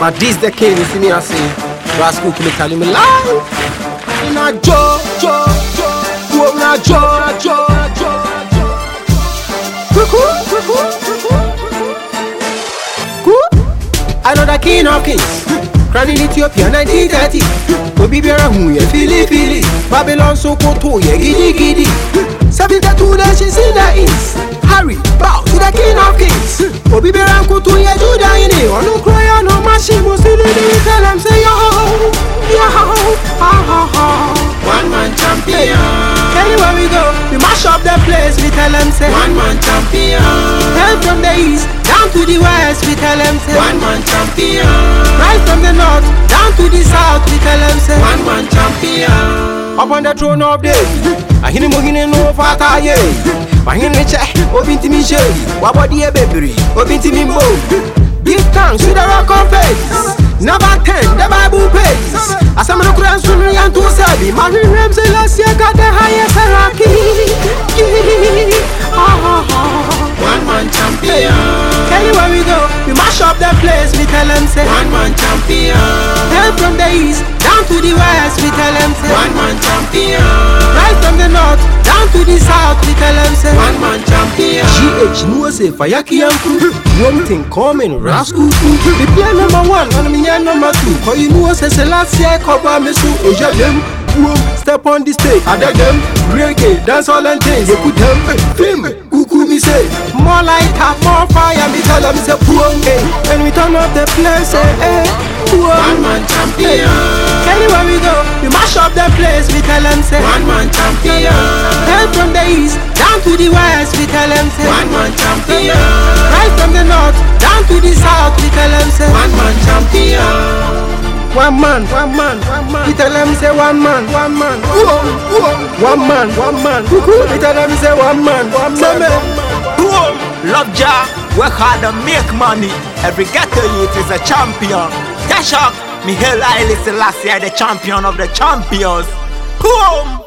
But this king, you see me, I say, Rascal could tell him a lie. Na jo, jo, jo, whoa, na jo, na jo, na jo, na jo. Cuckoo, cuckoo, cuckoo, cuckoo. I know the king of kings. Crowned in Ethiopia 1930 Obi biara hu yɛ fili fili Babylon Sokoto yɛ gidi gidi 72 nations in the east. Harry bow to the king of kings. Obi biara nkutu yɛ Juda ini Ɔno kuro yɛ no mashi musilini Tell them say yo yo ha ha ha One man champion. Anywhere we go, we mash up the place We tell them say. One man champion. Hell from the east down to the west We tell them say. One man champion. Right from the north upon the throne of David. Ahini muhini no fata ye. Mahini che, obi ntimi she. Wabodi e bebiri, obi ntimi mbo. Give thanks to the rock of faith. Number 10, the Bible pays. Asam no kura sunu yan tu sabi. Mahini rem se la siya ka the highest hierarchy. Up place. We tell them say. One man champion. Hell from the east down to the west. We tell them say. One man champion. Right from the north down to the south, we tell them say One man champion. GH no say Fayaki Yanku One thing coming, Rascal too The player number one, and me yeah number two Cause you know say Selassie cover me so oh, Oja them, boom, step on the stage Ada them, reggae, dance all and things They put them, eh, film, kuku me say More like up, more fire, me tell them say boom, eh And we turn up the place, eh, eh, boom One man champion. Anywhere we go, we mash up the place, we tell them say One man champion. Hell from the east down to the west, we tell them say. One man champion. Right from the north down to the south, we tell them say. One man champion. One man, one man, one man. We tell them say one man, one man. One man, one man. We tell them say one man, one man. Love Jah, work hard and make money. Every ghetto youth is a champion. Dash up, me hail Haile Selassie, the champion of the champions. Boom!